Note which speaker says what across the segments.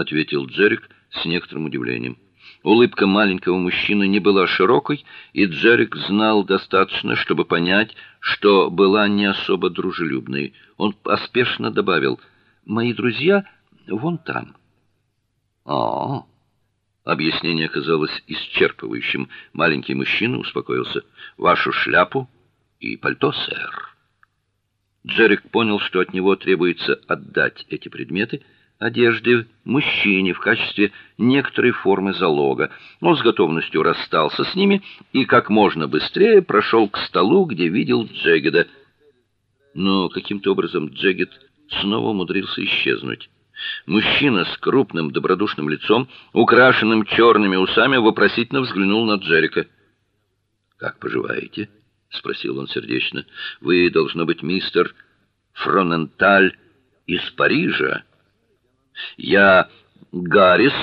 Speaker 1: ответил Джерик с некоторым удивлением. Улыбка маленького мужчины не была широкой, и Джерик знал достаточно, чтобы понять, что была не особо дружелюбной. Он поспешно добавил: "Мои друзья вон там". А, объяснение оказалось исчерпывающим. Маленький мужчина успокоился. "Вашу шляпу и пальто, сэр". Джерик понял, что от него требуется отдать эти предметы одежде мужчине в качестве некоторой формы залога. Он с готовностью расстался с ними и как можно быстрее прошел к столу, где видел Джегеда. Но каким-то образом Джегед снова умудрился исчезнуть. Мужчина с крупным добродушным лицом, украшенным черными усами, вопросительно взглянул на Джерика. Как поживаете? спросил он сердечно. Вы должно быть мистер Фроненталь из Парижа. Я Гаррис,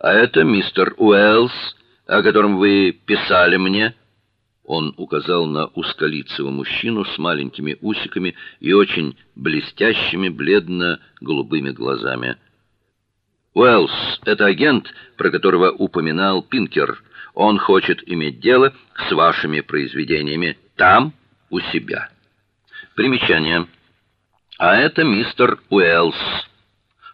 Speaker 1: а это мистер Уэллс, о котором вы писали мне. Он указал на узколицего мужчину с маленькими усиками и очень блестящими бледно-голубыми глазами. Уэллс это агент, про которого упоминал Пинкер. Он хочет иметь дело с вашими произведениями там, у себя. Примечание. А это мистер Уэллс.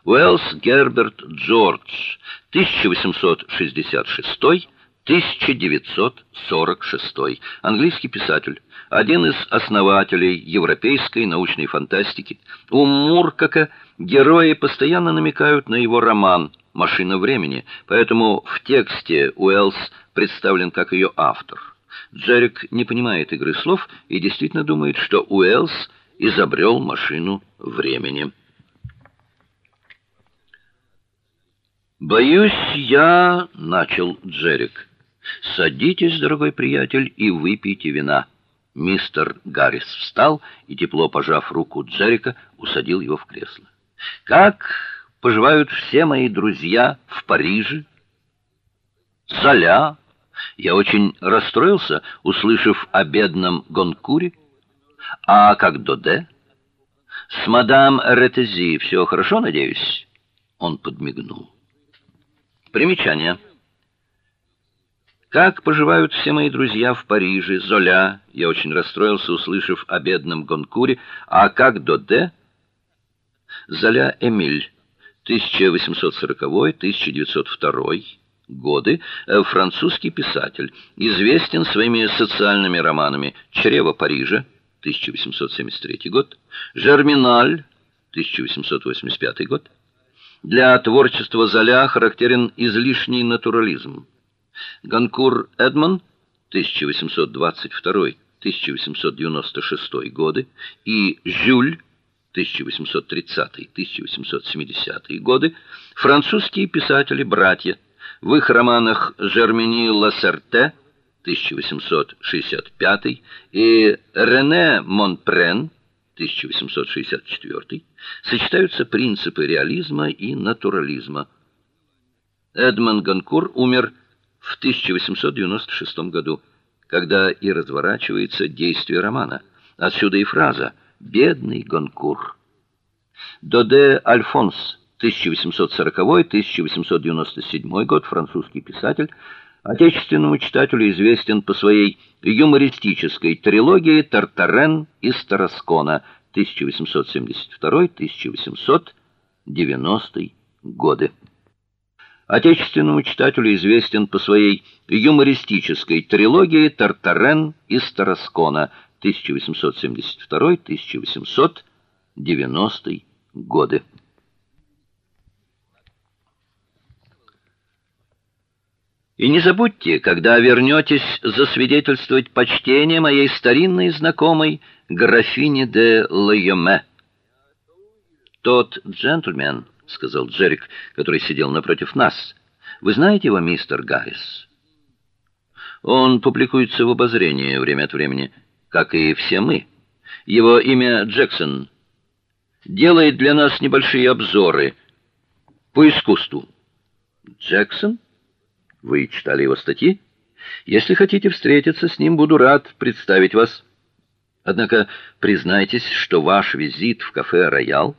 Speaker 1: Уэллс Герберт Джордж, 1866-1946, английский писатель, один из основателей европейской научной фантастики. У Муркака герои постоянно намекают на его роман Машина времени, поэтому в тексте Уэллс представлен как ее автор. Джерик не понимает игры слов и действительно думает, что Уэллс изобрел машину времени. Боюсь, я начал Джерик. Садитесь, дорогой приятель, и выпейте вина. Мистер Гаррис встал и тепло пожав руку Джерика, усадил его в кресло. Как поживают все мои друзья в Париже? Золя. Я очень расстроился, услышав о бедном Гонкуре. А как Доде? С мадам Ретези все хорошо, надеюсь? Он подмигнул. Примечание. Как поживают все мои друзья в Париже, Золя? Я очень расстроился, услышав о бедном Гонкуре. А как Доде? Золя Эмиль, 1840-1902 годы, э, французский писатель, известен своими социальными романами «Чрево Парижа», 1873 год, «Жерминаль», 1885 год, для творчества Золя характерен излишний натурализм. Ганкур Эдмон 1822-1896 годы и Жюль 1830-1870 годы французские писатели-братья. В их романах Жермени Лассерте 1865 и Рене Монпрен 1864 сочетаются принципы реализма и натурализма. Эдмон Ганкур умер в 1896 году, когда и разворачивается действие романа. Отсюда и фраза «бедный Ганкур». Доде Альфонс, 1840-1897 год, французский писатель, отечественному читателю известен по своей юмористической трилогии Тартарен из Тараскона 1872-1890 годы. Отечественному читателю известен по своей юмористической трилогии Тартарен из Тараскона 1872-1890 годы. И не забудьте, когда вернетесь засвидетельствовать почтение моей старинной знакомой графине де Лайоме. Тот джентльмен, сказал Джерик, который сидел напротив нас. Вы знаете его, мистер Гаррис? Он публикуется в обозрении время от времени, как и все мы. Его имя Джексон. Делает для нас небольшие обзоры по искусству. Джексон? Вы читали его статьи? Если хотите встретиться с ним, буду рад представить вас. Однако признайтесь, что ваш визит в кафе Роял